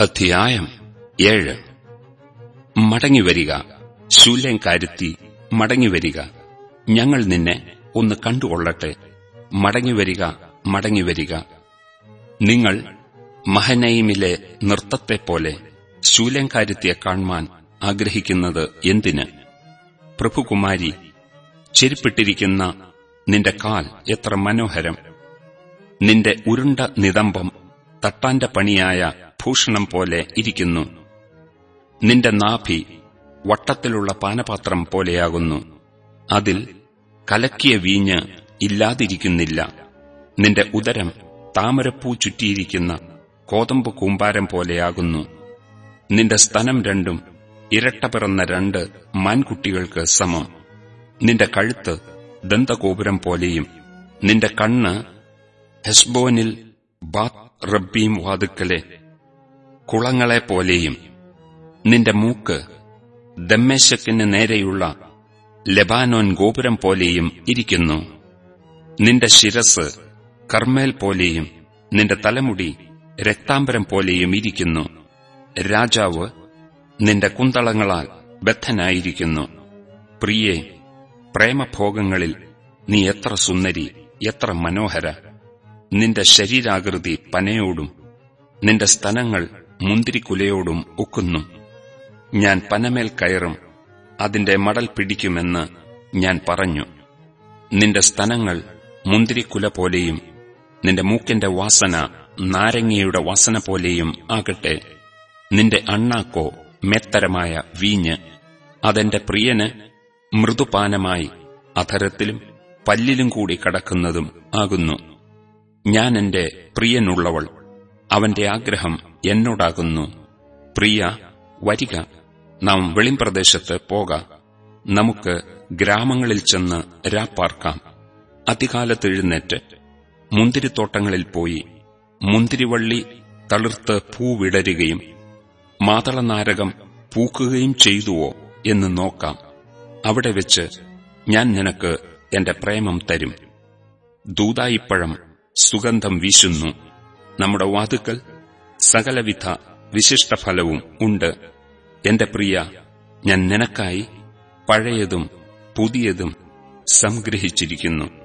അധ്യായം ഏഴ്. മടങ്ങിവരിക. ശൂല്യം കരുത്തി മടങ്ങിവരിക. ഞങ്ങൾ നിന്നെ ഒന്ന് കണ്ടുകൊള്ളട്ടെ. മടങ്ങിവരിക മടങ്ങിവരിക. നിങ്ങൾ മഹനയിമിലെ നൃത്തത്തെപ്പോലെ ശൂല്യംകാരുത്തിയെ കാണുവാൻ ആഗ്രഹിക്കുന്നത് എന്തിന്? പ്രഭുകുമാരി ചെരുപ്പിട്ടിരിക്കുന്ന നിന്റെ കാൽ എത്ര മനോഹരം. നിന്റെ ഉരുണ്ട നിതംബം തട്ടാന്റെ പണിയായ ഭൂഷണം പോലെ ഇരിക്കുന്നു. നിന്റെ നാഭി വട്ടത്തിലുള്ള പാനപാത്രം പോലെയാകുന്നു. അതിൽ കലക്കിയ വീഞ്ഞ് ഇല്ലാതിരിക്കുന്നില്ല. നിന്റെ ഉദരം താമരപ്പൂ ചുറ്റിയിരിക്കുന്ന കോതമ്പ് കൂമ്പാരം പോലെയാകുന്നു. നിന്റെ സ്തനം രണ്ടും ഇരട്ട പിറന്ന രണ്ട് മാൻകുട്ടികൾക്ക് സമം. നിന്റെ കഴുത്ത് ദന്തഗോപുരം പോലെയും നിന്റെ കണ്ണ് ഹെസ്ബോനിൽ ബാത്ത് റബ്ബീം വാതുക്കലെ കുളങ്ങളെപ്പോലെയും നിന്റെ മൂക്ക് ദമ്മേശക്കിന് നേരെയുള്ള ലെബാനോൻ ഗോപുരം പോലെയും ഇരിക്കുന്നു. നിന്റെ ശിരസ് കർമേൽ പോലെയും നിന്റെ തലമുടി രക്താംബരം പോലെയും ഇരിക്കുന്നു. രാജാവ് നിന്റെ കുന്തളങ്ങളാൽ ബദ്ധനായിരിക്കുന്നു. പ്രിയേ പ്രേമഭോഗങ്ങളിൽ നീ എത്ര സുന്ദരി എത്ര മനോഹര നിന്റെ ശരീരാകൃതി പനയോടും നിന്റെ സ്തനങ്ങൾ മുന്തിരിക്കുലയോടും ഒക്കുന്നു. ഞാൻ പനമേൽ കയറും അതിന്റെ മടൽ പിടിക്കുമെന്ന് ഞാൻ പറഞ്ഞു. നിന്റെ സ്തനങ്ങൾ മുന്തിരിക്കുല പോലെയും നിന്റെ മൂക്കിന്റെ വാസന നാരങ്ങയുടെ വാസന പോലെയും ആകട്ടെ. നിന്റെ അണ്ണാക്കോ മെത്തരമായ വീഞ്ഞ് അതെന്റെ പ്രിയന് മൃദുപാനമായി അധരത്തിലും പല്ലിലും കൂടി കടക്കുന്നതും ആകുന്നു. ഞാൻ എന്റെ പ്രിയനുള്ളവൾ. അവന്റെ ആഗ്രഹം എന്നോടാകുന്നു. പ്രിയ വരിക. നാം വെളിംപ്രദേശത്ത് പോക. നമുക്ക് ഗ്രാമങ്ങളിൽ ചെന്ന് രാപ്പാർക്കാം അതികാലത്തെഴുന്നേറ്റ് മുന്തിരിത്തോട്ടങ്ങളിൽ പോയി. മുന്തിരിവള്ളി തളിർത്ത് പൂവിടരുകയും മാതളനാരകം പൂക്കുകയും ചെയ്തുവോ എന്ന് നോക്കാം. അവിടെ വെച്ച് ഞാൻ നിനക്ക് എന്റെ പ്രേമം തരും. ദൂതായിപ്പഴം സുഗന്ധം വീശുന്നു. നമ്മുടെ വാതുക്കൽ സകലവിധ വിശിഷ്ടഫലവും ഉണ്ട്. എന്റെ പ്രിയ ഞാൻ നിനക്കായി പഴയതും പുതിയതും സംഗ്രഹിച്ചിരിക്കുന്നു.